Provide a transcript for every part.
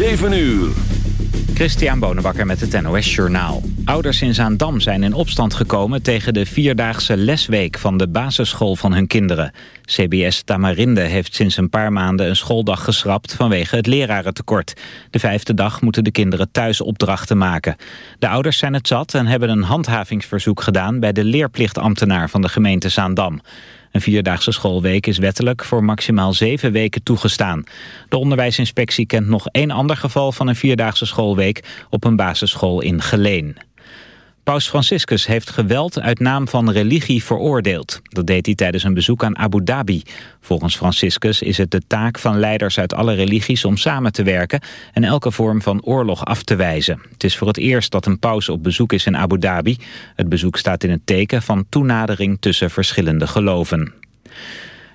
7 uur. Christian Bonenbakker met het NOS Journaal. Ouders in Zaandam zijn in opstand gekomen tegen de vierdaagse lesweek van de basisschool van hun kinderen. CBS Tamarinde heeft sinds een paar maanden een schooldag geschrapt vanwege het lerarentekort. De vijfde dag moeten de kinderen thuis opdrachten maken. De ouders zijn het zat en hebben een handhavingsverzoek gedaan bij de leerplichtambtenaar van de gemeente Zaandam. Een vierdaagse schoolweek is wettelijk voor maximaal zeven weken toegestaan. De onderwijsinspectie kent nog één ander geval van een vierdaagse schoolweek op een basisschool in Geleen. Paus Franciscus heeft geweld uit naam van religie veroordeeld. Dat deed hij tijdens een bezoek aan Abu Dhabi. Volgens Franciscus is het de taak van leiders uit alle religies om samen te werken en elke vorm van oorlog af te wijzen. Het is voor het eerst dat een paus op bezoek is in Abu Dhabi. Het bezoek staat in het teken van toenadering tussen verschillende geloven.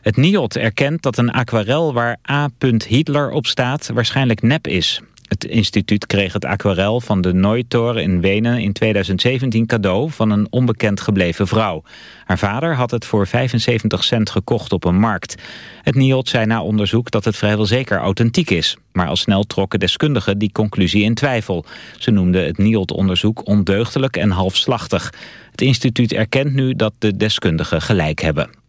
Het NIOD erkent dat een aquarel waar A. Hitler op staat waarschijnlijk nep is. Het instituut kreeg het aquarel van de Nooitoren in Wenen in 2017 cadeau van een onbekend gebleven vrouw. Haar vader had het voor 75 cent gekocht op een markt. Het NIOD zei na onderzoek dat het vrijwel zeker authentiek is. Maar al snel trokken deskundigen die conclusie in twijfel. Ze noemden het NIOD-onderzoek ondeugdelijk en halfslachtig. Het instituut erkent nu dat de deskundigen gelijk hebben.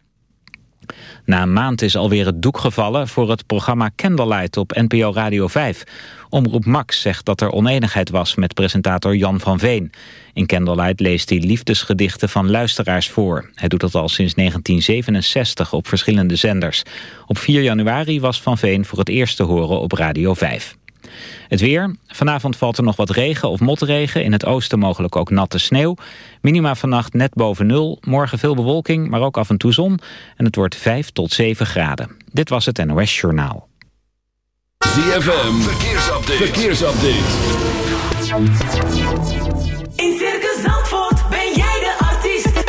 Na een maand is alweer het doek gevallen voor het programma Candlelight op NPO Radio 5. Omroep Max zegt dat er oneenigheid was met presentator Jan van Veen. In Candlelight leest hij liefdesgedichten van luisteraars voor. Hij doet dat al sinds 1967 op verschillende zenders. Op 4 januari was Van Veen voor het eerst te horen op Radio 5. Het weer. Vanavond valt er nog wat regen of motregen. In het oosten mogelijk ook natte sneeuw. Minima vannacht net boven nul. Morgen veel bewolking, maar ook af en toe zon. En het wordt 5 tot 7 graden. Dit was het NOS Journaal. ZFM. Verkeersupdate. Verkeersupdate. In Circus Zandvoort ben jij de artiest.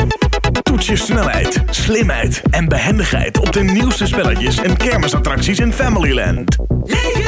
Toets je snelheid, slimheid en behendigheid op de nieuwste spelletjes en kermisattracties in Familyland. Leef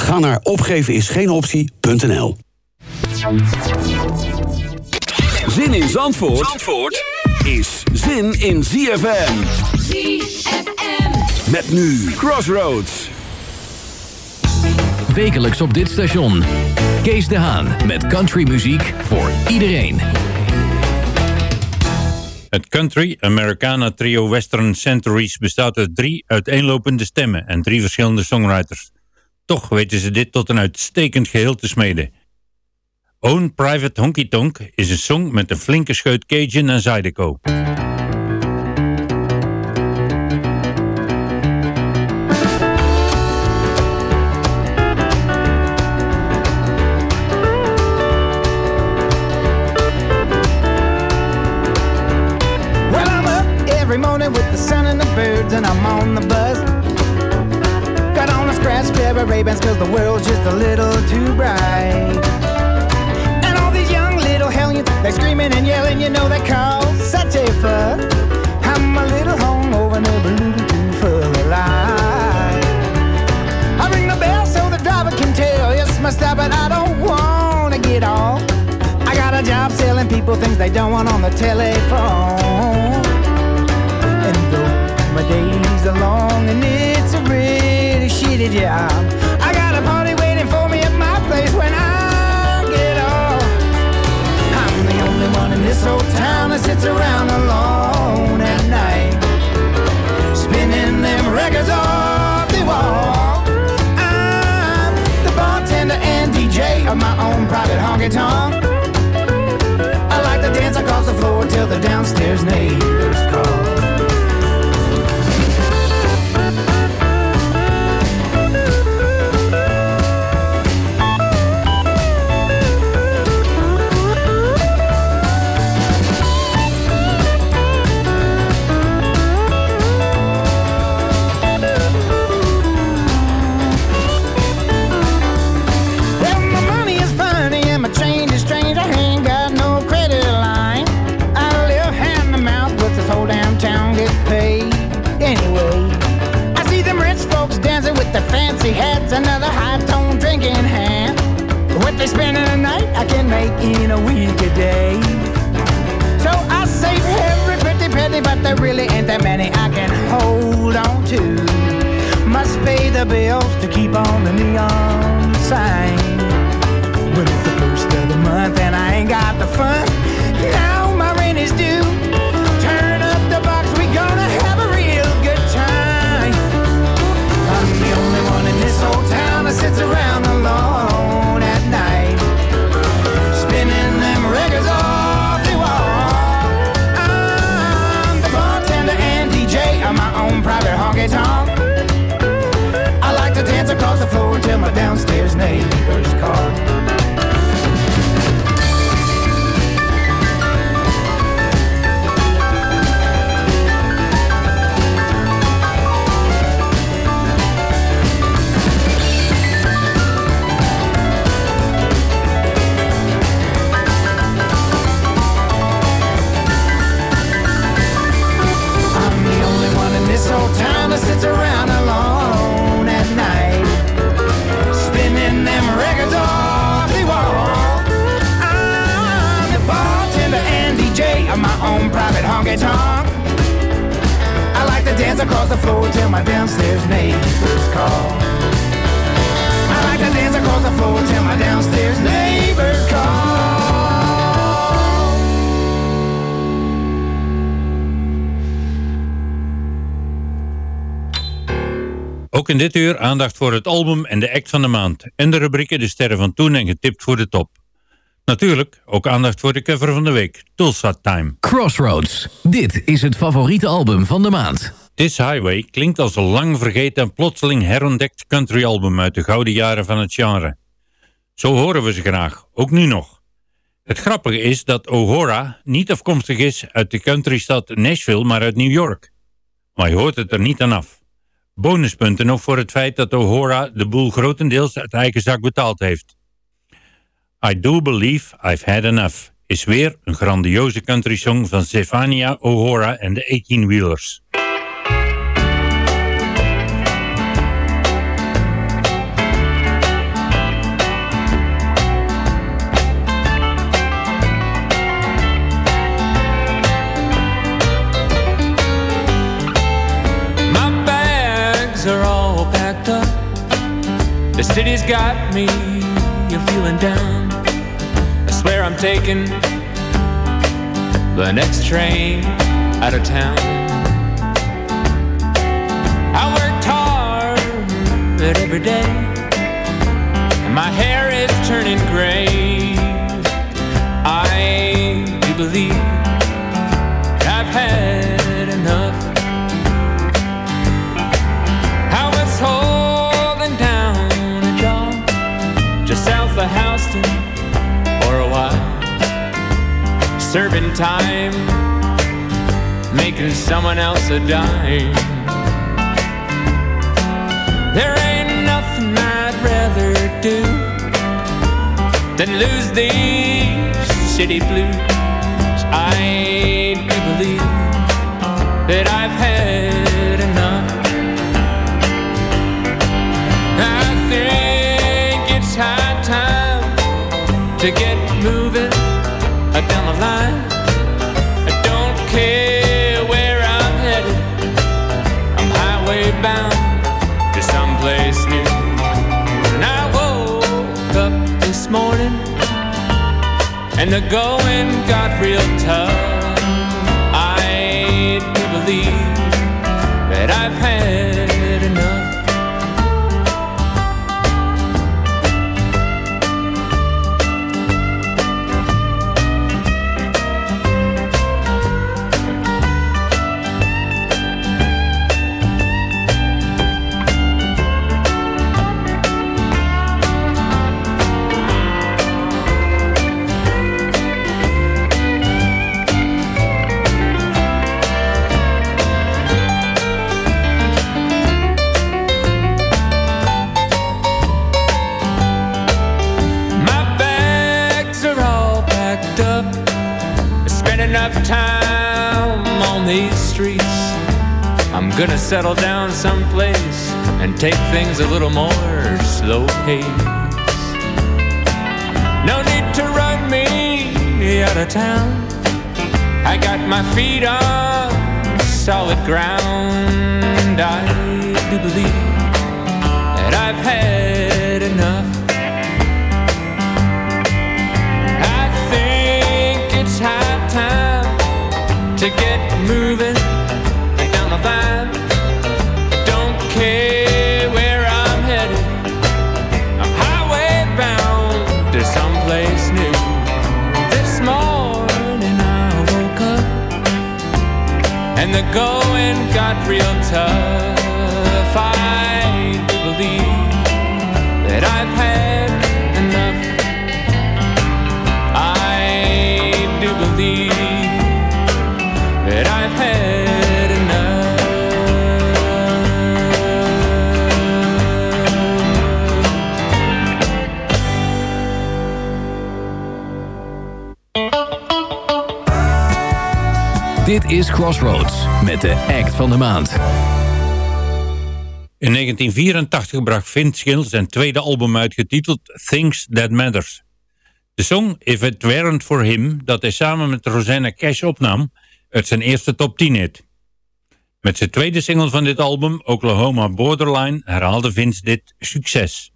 Ga naar opgevenisgeenoptie.nl Zin in Zandvoort, Zandvoort is zin in ZFM. ZFM. Met nu Crossroads. Wekelijks op dit station. Kees de Haan met countrymuziek voor iedereen. Het Country Americana trio Western Centuries bestaat uit drie uiteenlopende stemmen en drie verschillende songwriters. Toch weten ze dit tot een uitstekend geheel te smeden. Own Private Honky Tonk is een song met een flinke scheut Cajun en Zydeco. Pair Ray-Bans cause the world's just a little too bright. And all these young little hellions, they screaming and yelling, you know they cause such a fuss. I'm a little hungover a little too full of life. I ring the bell so the driver can tell it's my stop, but I don't wanna get off. I got a job selling people things they don't want on the telephone. And though my days are long and it's a really shitty job, tonk. I like to dance across the floor till the downstairs neighbors What they spend in a night, I can make in a week a day. So I save every pretty penny, but there really ain't that many I can hold on to. Must pay the bills to keep on the neon sign. When it's the first of the month and I ain't got the fun, now my rent is due. Turn up the box, we gonna have a real good time. I'm the only one in this old town that sits around alone own private honky tonk. I like to dance across the floor till my downstairs neighbors in dit uur aandacht voor het album en de act van de maand. En de rubrieken De Sterren van Toen en Getipt voor de Top. Natuurlijk ook aandacht voor de cover van de week, Tulsa Time. Crossroads. Dit is het favoriete album van de maand. This Highway klinkt als een lang vergeten en plotseling herontdekt countryalbum uit de gouden jaren van het genre. Zo horen we ze graag, ook nu nog. Het grappige is dat O'Hora niet afkomstig is uit de countrystad Nashville, maar uit New York. Maar je hoort het er niet aan af. Bonuspunten nog voor het feit dat O'Hora de boel grotendeels uit eigen zak betaald heeft. I Do Believe I've Had Enough is weer een grandioze country song van Stefania O'Hora en de 18-wheelers. The city's got me you're feeling down. I swear I'm taking the next train out of town. I worked hard every day, my hair is turning gray. I do believe of Houston for a while, serving time making someone else a dime. There ain't nothing I'd rather do than lose these shitty blues. I do believe that I've had to get moving uh, down the line. I don't care where I'm headed. I'm highway bound to someplace new. And I woke up this morning and the going got real tough. I do believe that I've had gonna settle down someplace and take things a little more slow pace. No need to run me out of town. I got my feet on solid ground. I do believe that I've had enough. I think it's high time to get moving Don't care where I'm headed. I'm highway bound to someplace new. This morning I woke up and the going got real tough. I believe that I've had Dit is Crossroads met de act van de maand. In 1984 bracht Vince Gill zijn tweede album uit getiteld Things That Matters. De song If It Weren't For Him, dat hij samen met Rosanna Cash opnam, uit zijn eerste top 10 hit. Met zijn tweede single van dit album, Oklahoma Borderline, herhaalde Vince dit succes.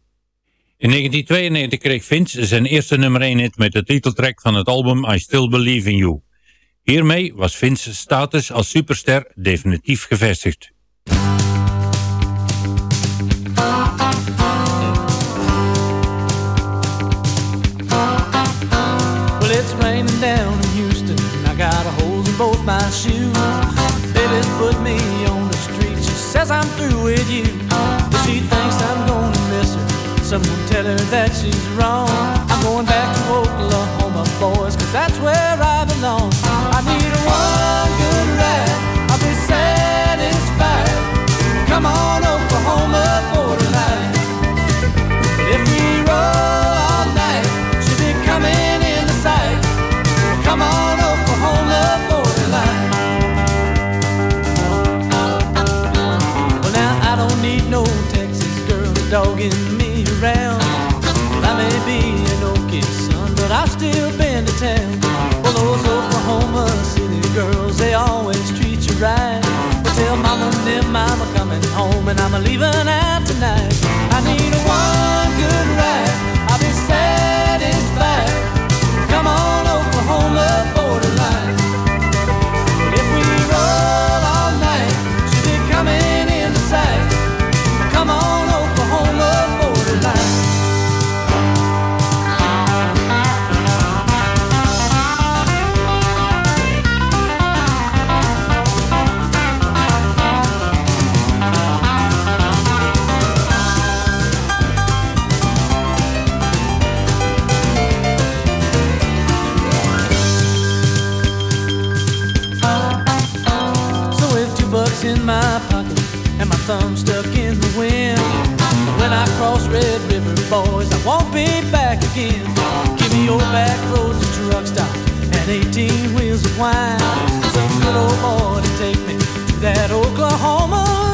In 1992 kreeg Vince zijn eerste nummer 1 hit met de titeltrack van het album I Still Believe In You. Hiermee was Vince's status als superster definitief gevestigd. Someone tell her that she's wrong. I'm going back to Oklahoma, boys, cause that's where I belong. I need one good ride. I'll be satisfied. Come on, Oklahoma borderline. You right. Well, tell mama and mama, coming home and I'm leaving out tonight. thumb stuck in the wind. When I cross Red River, boys, I won't be back again. Give me your back roads to truck stop and 18 wheels of wine. Some good old boy to take me to that Oklahoma.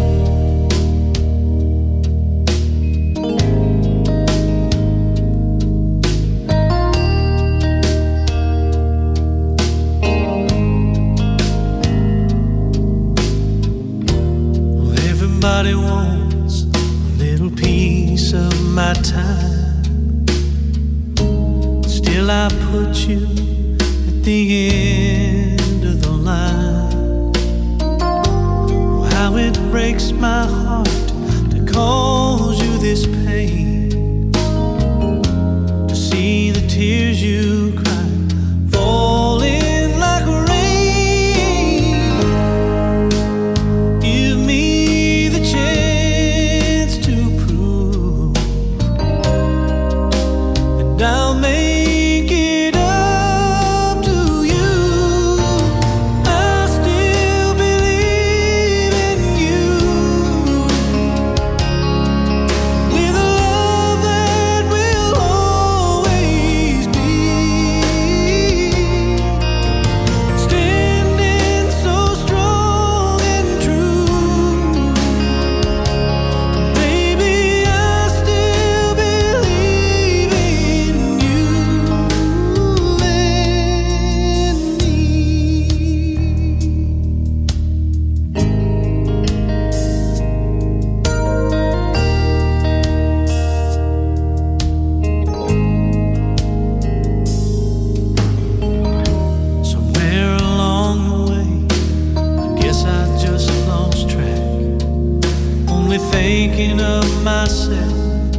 thinking of myself,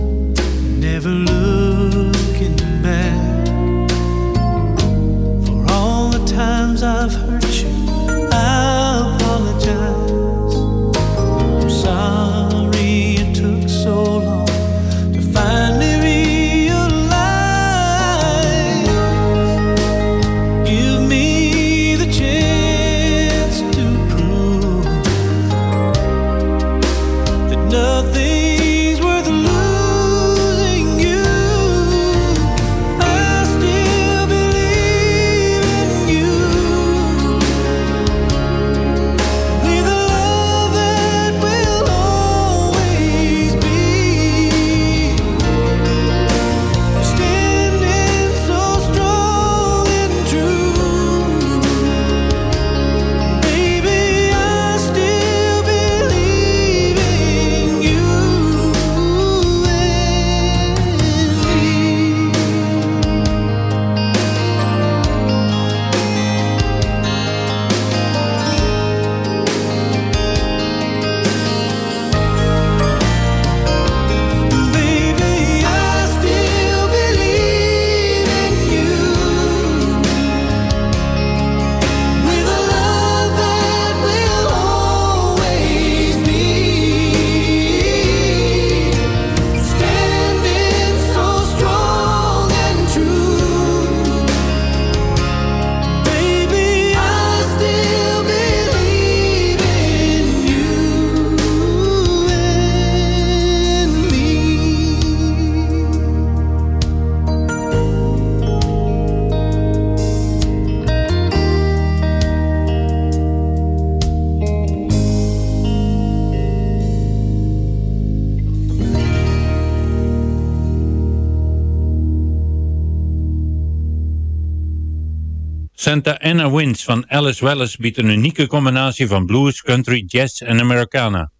never looked. Santa Anna Winds van Alice Wallace biedt een unieke combinatie van blues, country, jazz en Americana.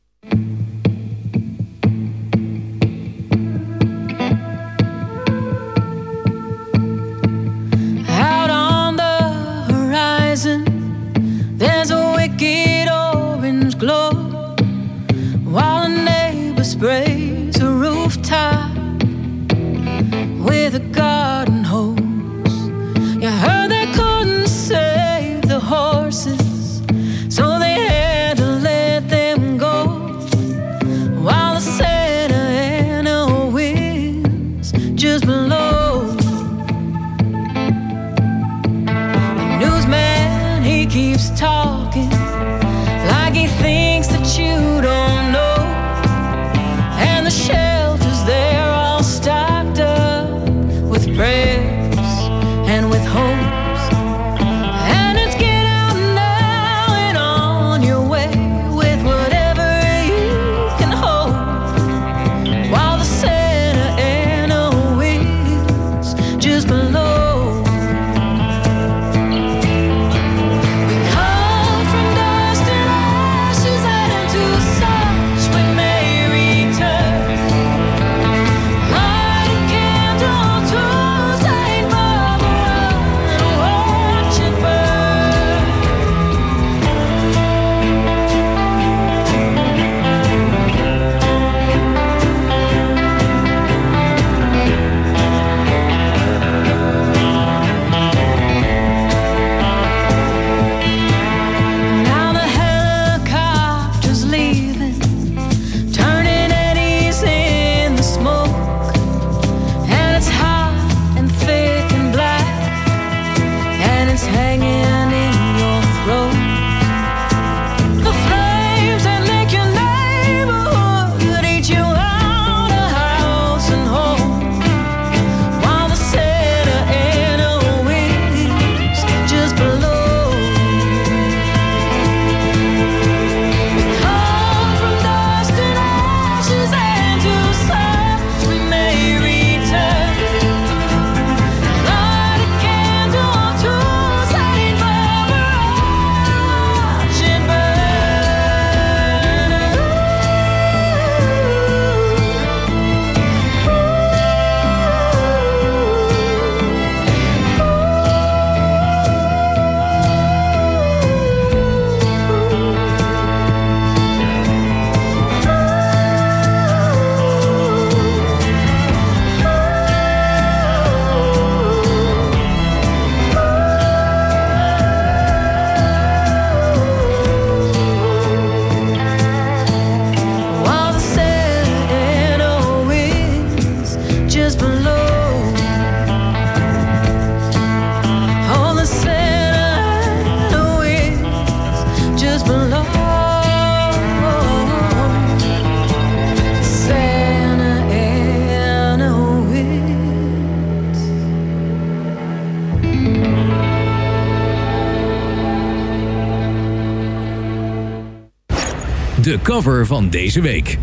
de cover van deze week.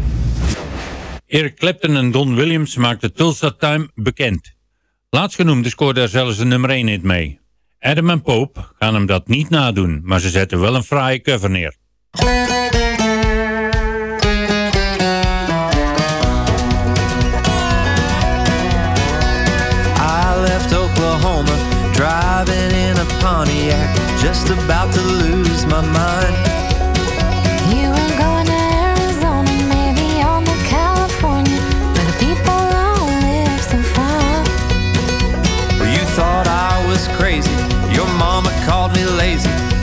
Eric Clapton en Don Williams maakten Tulsa Time bekend. Laatstgenoemde scoorde er zelfs een nummer 1 in mee. Adam en Pope gaan hem dat niet nadoen, maar ze zetten wel een fraaie cover neer. Oklahoma, in Pontiac, just about to lose my mind.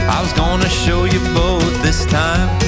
I was gonna show you both this time.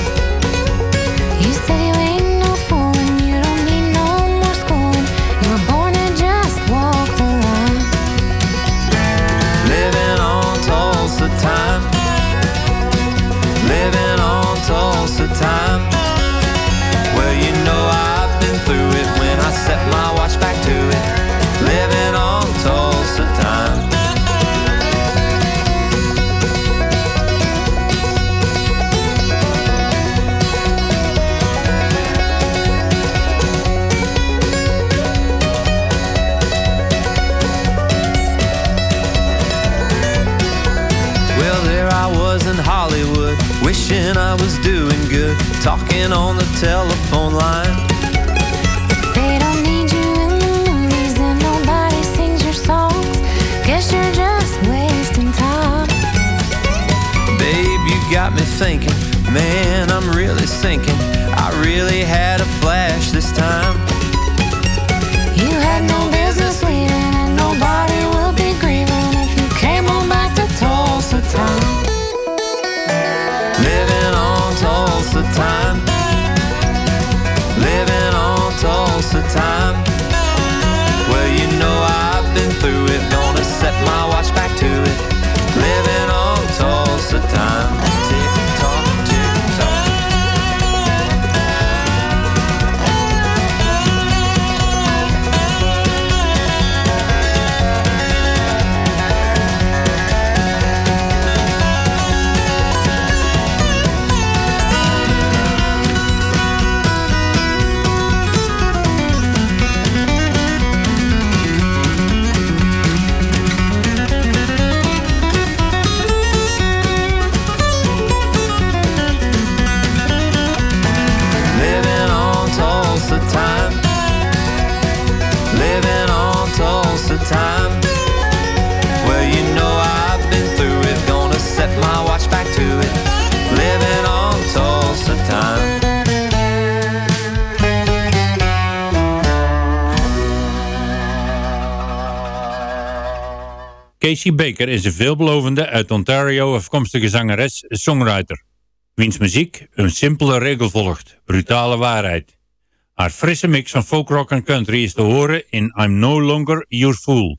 talking on the telephone line. If they don't need you in the movies, and nobody sings your songs. Guess you're just wasting time. Babe, you got me thinking. Man, I'm really sinking. I really had a Casey Baker is een veelbelovende uit Ontario afkomstige zangeres-songwriter. Wiens muziek een simpele regel volgt, brutale waarheid. Haar frisse mix van folkrock en country is te horen in I'm No Longer Your Fool.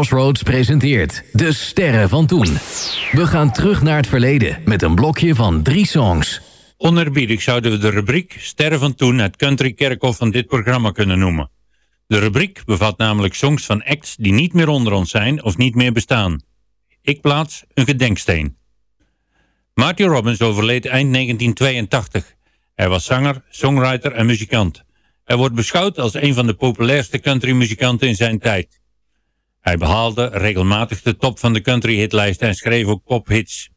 Crossroads presenteert De Sterren van Toen. We gaan terug naar het verleden met een blokje van drie songs. Onerbiedig zouden we de rubriek Sterren van Toen het country kerkhof van dit programma kunnen noemen. De rubriek bevat namelijk songs van acts die niet meer onder ons zijn of niet meer bestaan. Ik plaats een gedenksteen. Marty Robbins overleed eind 1982. Hij was zanger, songwriter en muzikant. Hij wordt beschouwd als een van de populairste countrymuzikanten in zijn tijd. Hij behaalde regelmatig de top van de country hitlijst en schreef ook pophits.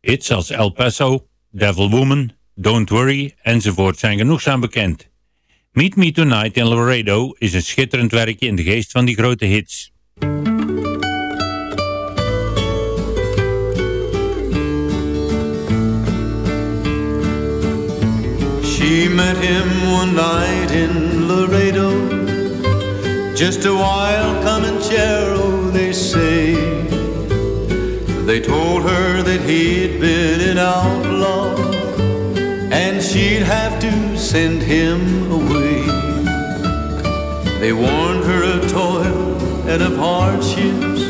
Hits als El Paso, Devil Woman, Don't Worry enzovoort zijn genoegzaam bekend. Meet Me Tonight in Laredo is een schitterend werkje in de geest van die grote hits. Him one night in Laredo, just a while, wild Comanchero, oh, they say. They told her that he'd been an outlaw, and she'd have to send him away. They warned her of toil and of hardships,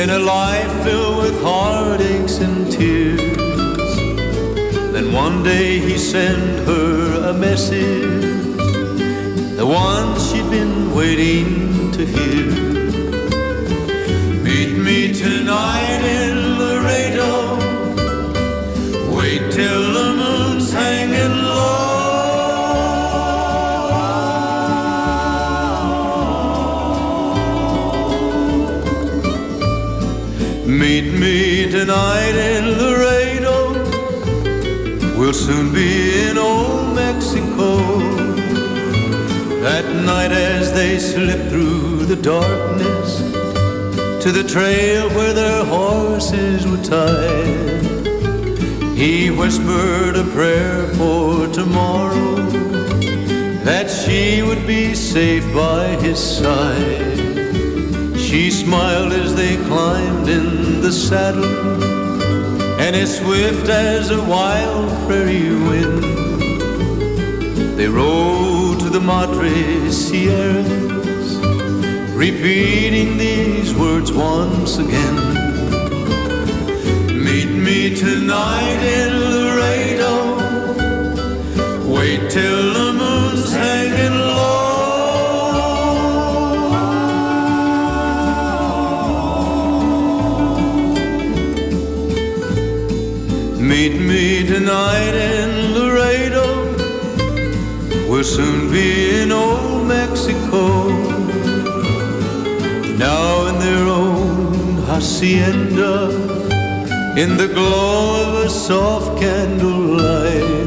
and a life filled with heartaches and tears. Then one day he sent her a message, the one she'd been waiting to hear. Meet me tonight in Laredo. Wait till the moon's hanging low. Meet me tonight in Laredo. We'll soon be That night as they slipped through the darkness to the trail where their horses were tied, he whispered a prayer for tomorrow that she would be safe by his side. She smiled as they climbed in the saddle and as swift as a wild prairie wind, they rode to the Madre Sierras, repeating these words once again. Meet me tonight in Laredo. Wait till the moon's hanging low. Meet me tonight We'll soon be in old Mexico. Now in their own hacienda, in the glow of a soft candlelight.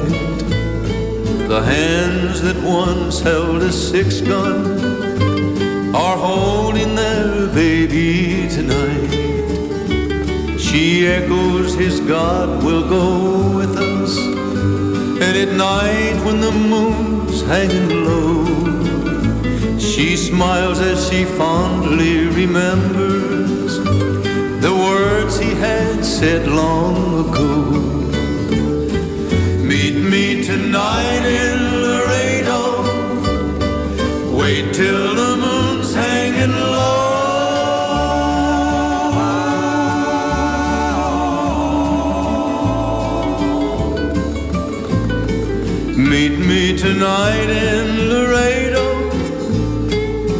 The hands that once held a six gun are holding their baby tonight. She echoes his God will go with us. And at night when the hanging low, she smiles as she fondly remembers the words he had said long ago. Meet me tonight in Laredo. Wait till the moon's Meet me tonight in Laredo.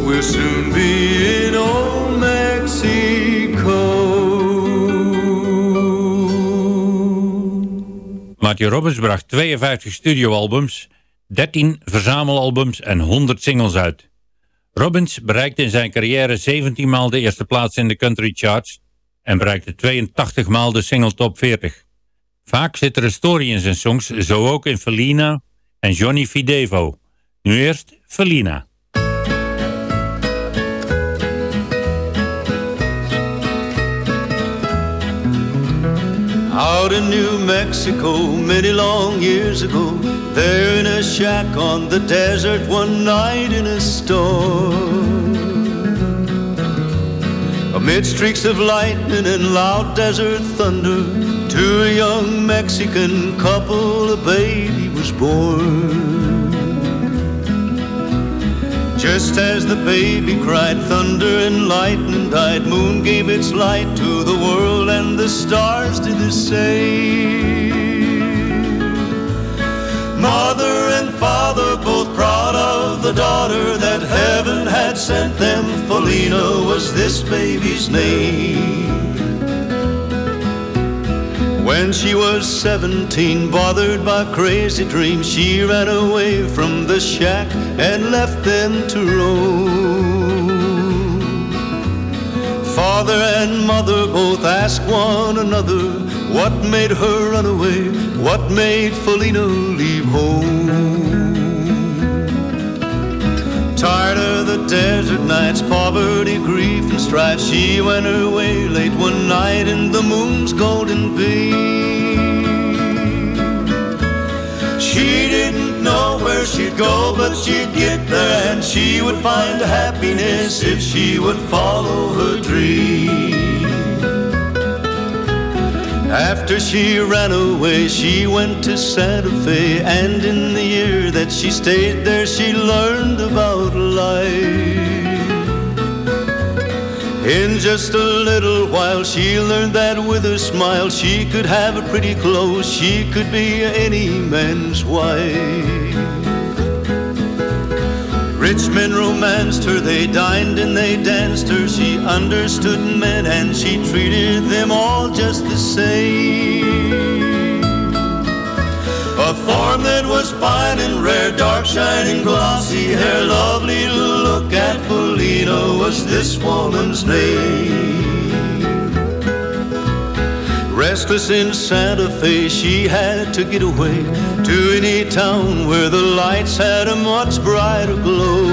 We'll soon be in old Mexico. Marty Robbins bracht 52 studioalbums, 13 verzamelalbums en 100 singles uit. Robbins bereikte in zijn carrière 17 maal de eerste plaats in de country charts en bereikte 82 maal de single top 40. Vaak zit er een story in zijn songs, zo ook in Felina en Johnny Fidevo. Nu eerst Felina. Out in New Mexico, many long years ago, there in a shack on the desert one night in a storm. Amid streaks of lightning and loud desert thunder, to a young Mexican couple a baby was born. Just as the baby cried, thunder and lightning died, moon gave its light to the world, and the stars did the same. Mother and father both proud of the daughter that had sent them. Felina was this baby's name. When she was 17, bothered by crazy dreams, she ran away from the shack and left them to roam. Father and mother both asked one another what made her run away, what made Felina leave home. Tired of the desert nights, poverty, grief, and strife, she went her way late one night in the moon's golden beam. She didn't know where she'd go, but she'd get there, and she would find happiness if she would follow her dream. After she ran away, she went to Santa Fe, and in the year that she stayed there, she learned about life. In just a little while, she learned that with a smile, she could have a pretty clothes, she could be any man's wife. Rich men romanced her, they dined and they danced her. She understood men and she treated them all just the same. A form that was fine and rare, dark, shining, glossy hair, lovely to look at. Felina was this woman's name. Restless in Santa Fe, she had to get away to any town where the lights had a much brighter glow.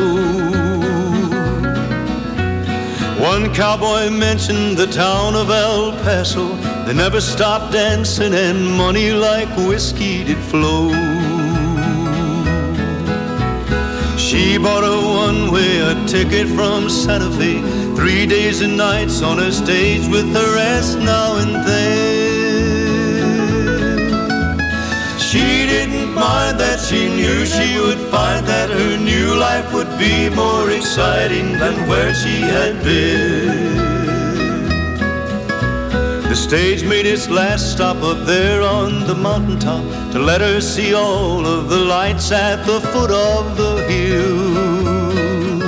One cowboy mentioned the town of El Paso. They never stopped dancing, and money like whiskey did flow. She bought a one-way a ticket from Santa Fe, three days and nights on a stage with the rest now and then. That she knew she would find that her new life would be more exciting than where she had been. The stage made its last stop up there on the mountaintop to let her see all of the lights at the foot of the hill.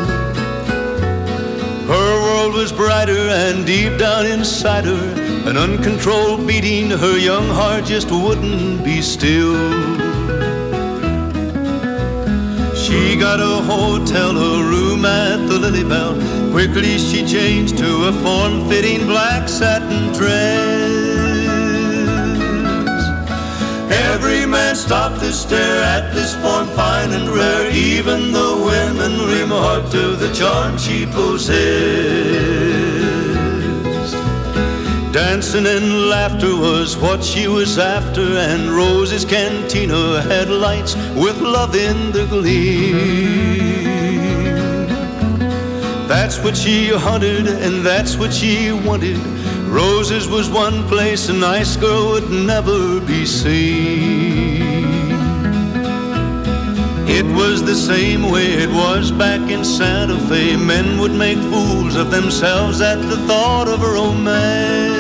Her world was brighter and deep down inside her, an uncontrolled beating, her young heart just wouldn't be still. She got a hotel, a room at the Lily Bell. Quickly she changed to a form-fitting black satin dress. Every man stopped to stare at this form fine and rare. Even the women remarked to the charm she possessed. Dancing and laughter was what she was after, and Rose's cantina had lights with love in the gleam. That's what she hunted, and that's what she wanted. Rose's was one place a nice girl would never be seen. It was the same way it was back in Santa Fe. Men would make fools of themselves at the thought of a romance.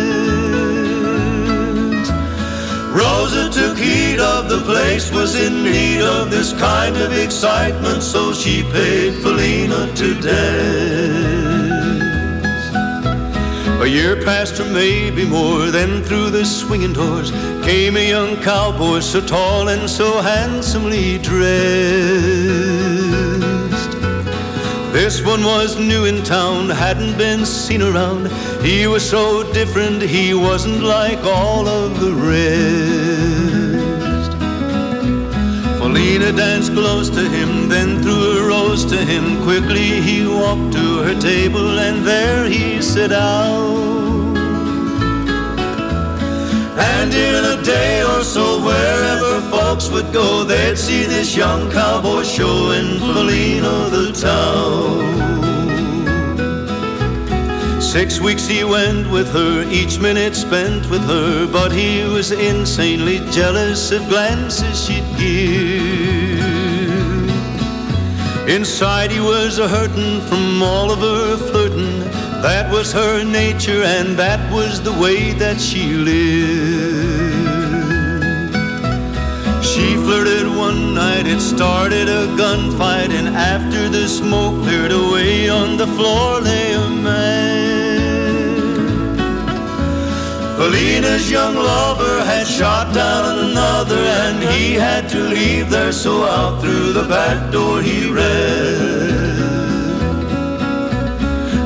Rosa took heed of the place, was in need of this kind of excitement, so she paid Felina to dance. A year passed or maybe more, then through the swinging doors came a young cowboy so tall and so handsomely dressed. This one was new in town, hadn't been seen around. He was so different, he wasn't like all of the rest. Paulina danced close to him, then threw a rose to him. Quickly he walked to her table, and there he sat down. And in a day or so, wherever folks would go, they'd see this young cowboy showing Felina the town. Six weeks he went with her, each minute spent with her, but he was insanely jealous of glances she'd give. Inside he was a hurtin' from all of her. That was her nature and that was the way that she lived. She flirted one night, it started a gunfight, and after the smoke cleared away on the floor lay a man. Felina's young lover had shot down another, and he had to leave there, so out through the back door he ran.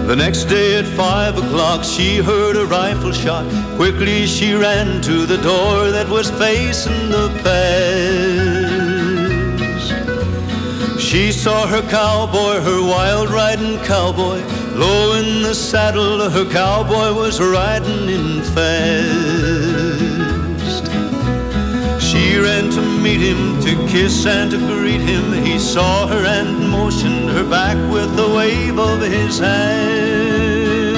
The next day at five o'clock, she heard a rifle shot. Quickly she ran to the door that was facing the pass. She saw her cowboy, her wild riding cowboy, low in the saddle. Her cowboy was riding in fast. She ran to meet him, to kiss and to greet him. He saw her and motioned her back with a wave of his hand.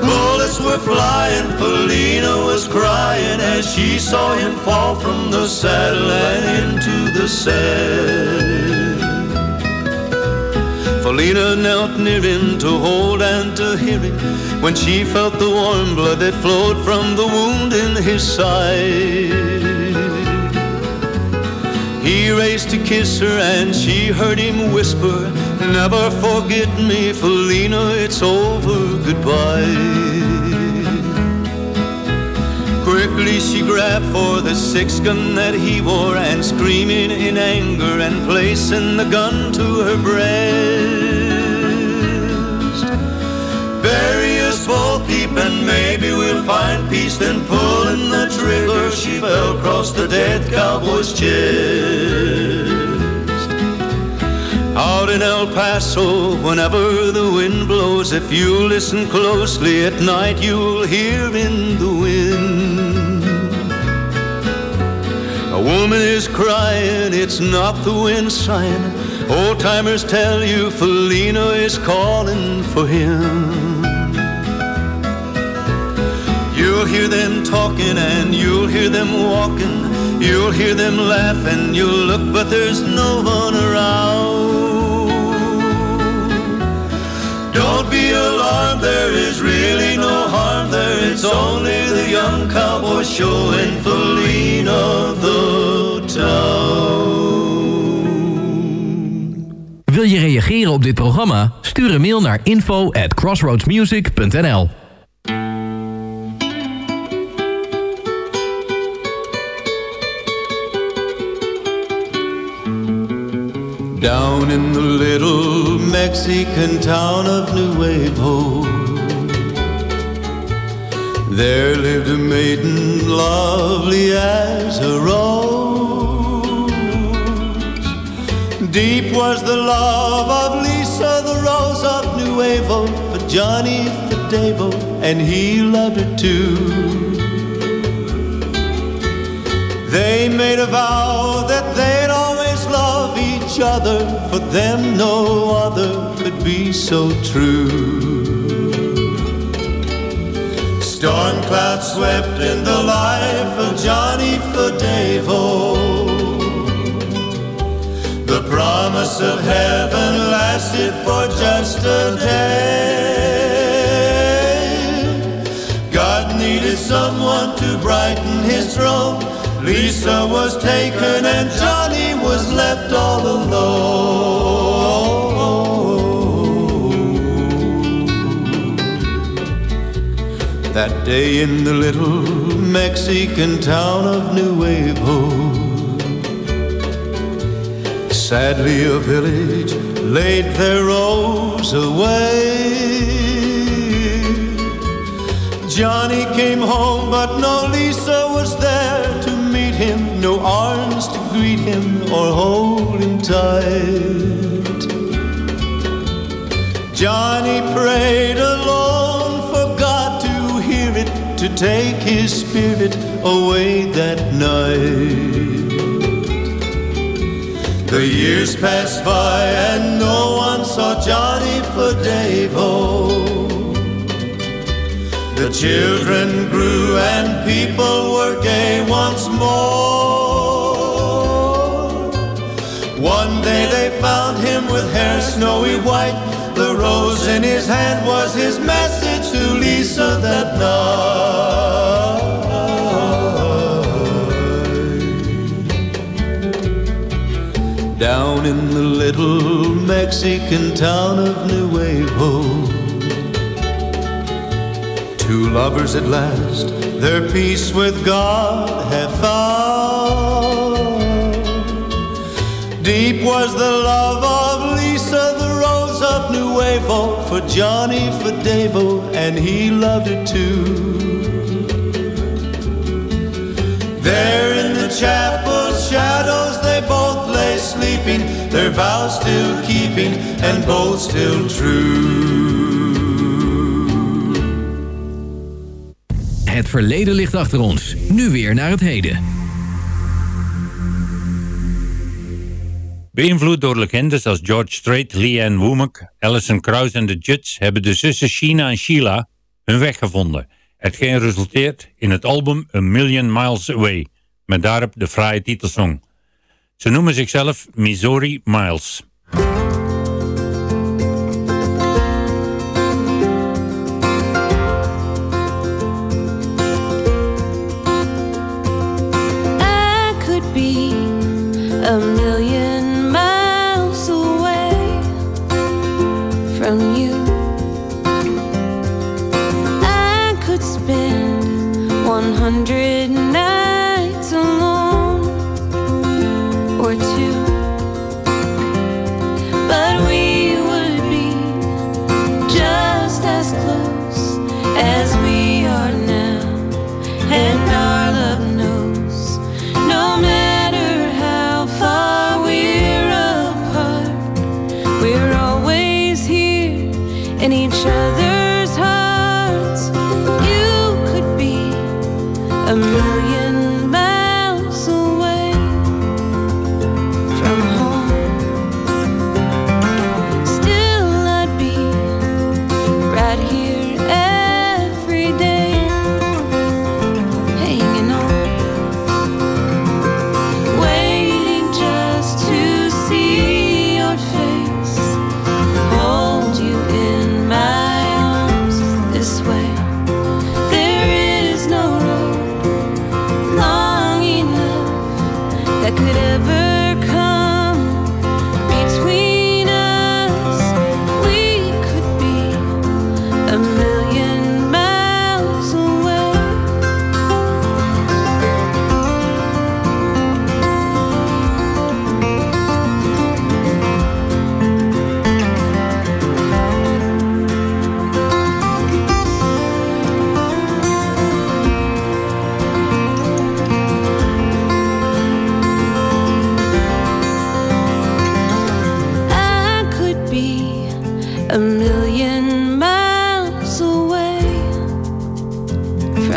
Bullets were flying, Felina was crying as she saw him fall from the saddle and into the sand. Felina knelt near him to hold and to hear him when she felt the warm blood that flowed from the wound in his side. He raised to kiss her and she heard him whisper, Never forget me, Felina, it's over, goodbye. Quickly she grabbed for the six gun that he wore and screaming in anger and placing the gun to her breast. Bury us both deep and maybe we'll find peace. Then pulling the trigger, she fell across the dead cowboy's chest. Out in El Paso, whenever the wind blows, if you listen closely at night, you'll hear in the wind. A woman is crying, it's not the wind sighing. Old timers tell you Felina is calling for him. You'll hear them talking and you'll hear them walking. You'll hear them laughing, you'll look, but there's no one around. Don't be alarmed, there is really no harm there. It's only the young cowboy showing Felina the town. Reageren op dit programma? Stuur een mail naar info at crossroadsmusic.nl Down in the little Mexican town of Nuevo, there lived a maiden lovely as a rose. Deep was the love of Lisa, the rose of Nuevo, for Johnny Fedavo, and he loved her too. They made a vow that they'd always love each other, for them no other could be so true. Storm clouds swept in the life of Johnny Fedavo. The promise of heaven lasted for just a day. God needed someone to brighten his throne. Lisa was taken and Johnny was left all alone. That day in the little Mexican town of Nuevo, sadly a village laid their rose away. Johnny came home, but no Lisa was there to meet him, no arms to greet him or hold him tight. Johnny prayed alone for God to hear it, to take his spirit away that night. The years passed by and no one saw Johnny Fedavo. The children grew and people were gay once more. One day they found him with hair snowy white. The rose in his hand was his message to Lisa that night. Down in the little Mexican town of Nuevo, two lovers at last their peace with God have found. Deep was the love of Lisa, the rose of Nuevo, for Johnny, for Davo, and he loved her too. There in the chapel shadows they both lay sleeping, their vows still keeping, and both still true. Het verleden ligt achter ons. Nu weer naar het heden. Beïnvloed door legendes als George Strait, Leanne Womack, Alison Krauss en de Judds hebben de zussen Sheena en Sheila hun weg gevonden. Hetgeen resulteert in het album A Million Miles Away, met daarop de fraaie titelsong. Ze noemen zichzelf Missouri Miles. I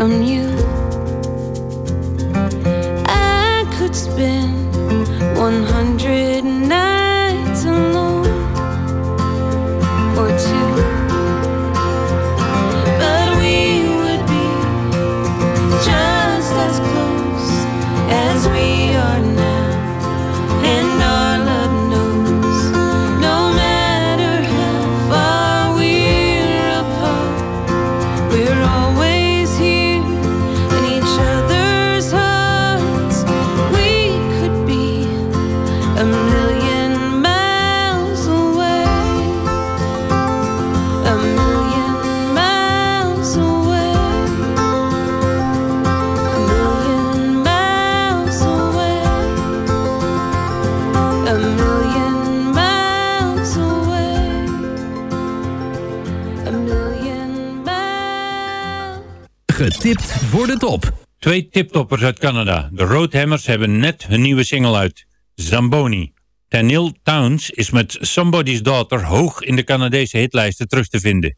from you. Voor de top. Twee tiptoppers uit Canada. De Roadhammers hebben net hun nieuwe single uit. Zamboni. Tanil Towns is met Somebody's Daughter hoog in de Canadese hitlijsten terug te vinden.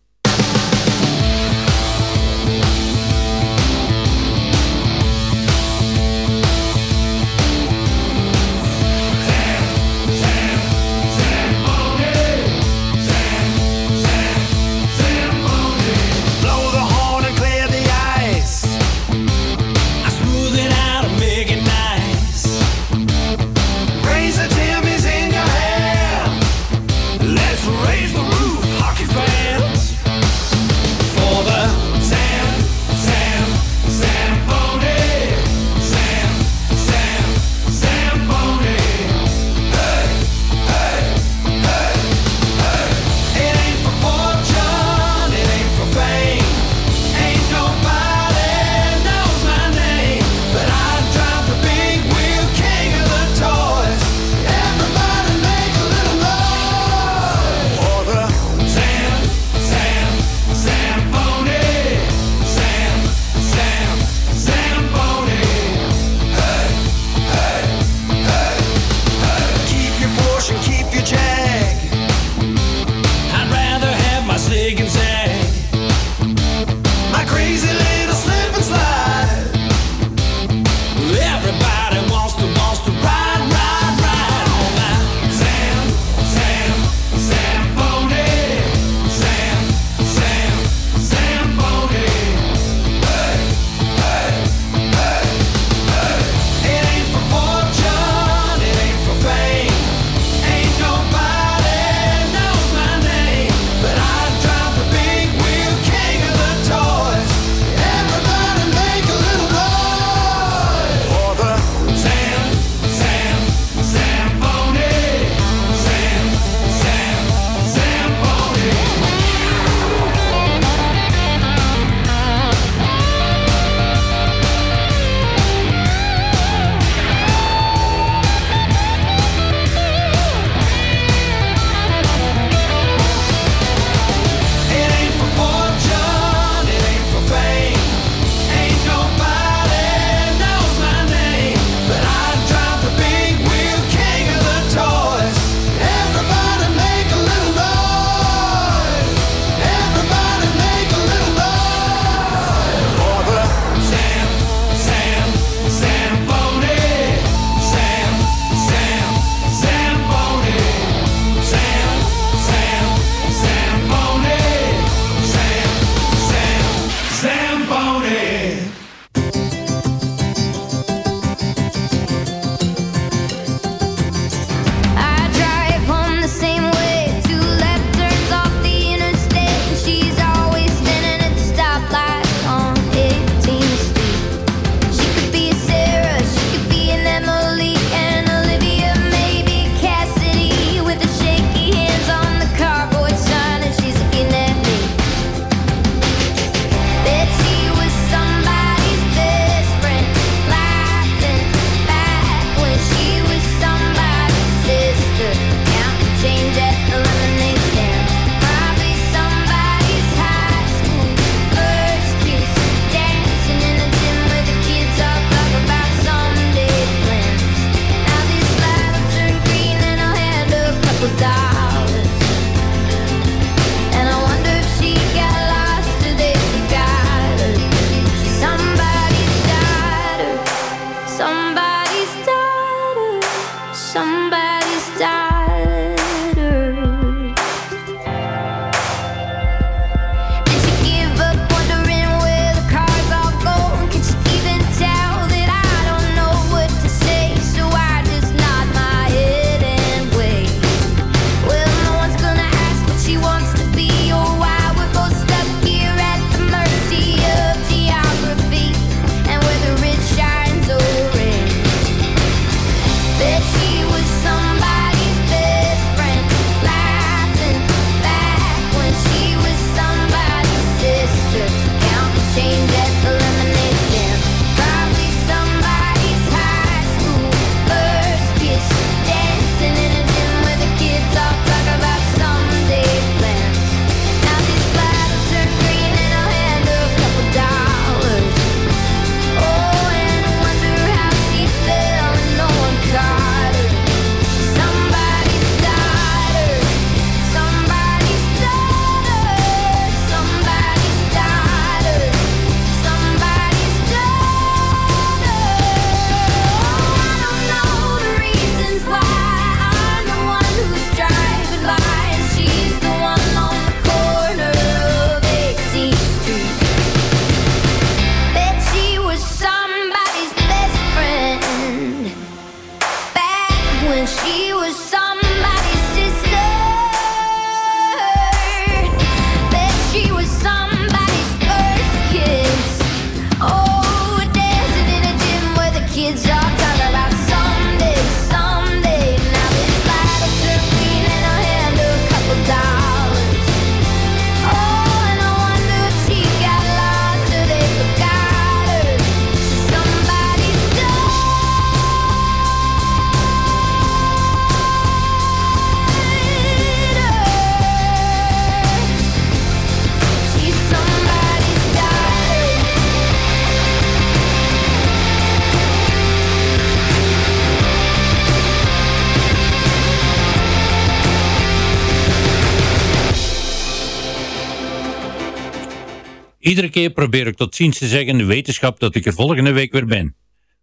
Iedere keer probeer ik tot ziens te zeggen in de wetenschap dat ik er volgende week weer ben.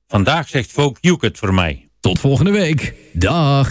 Vandaag zegt Folk Duke het voor mij. Tot volgende week. Dag.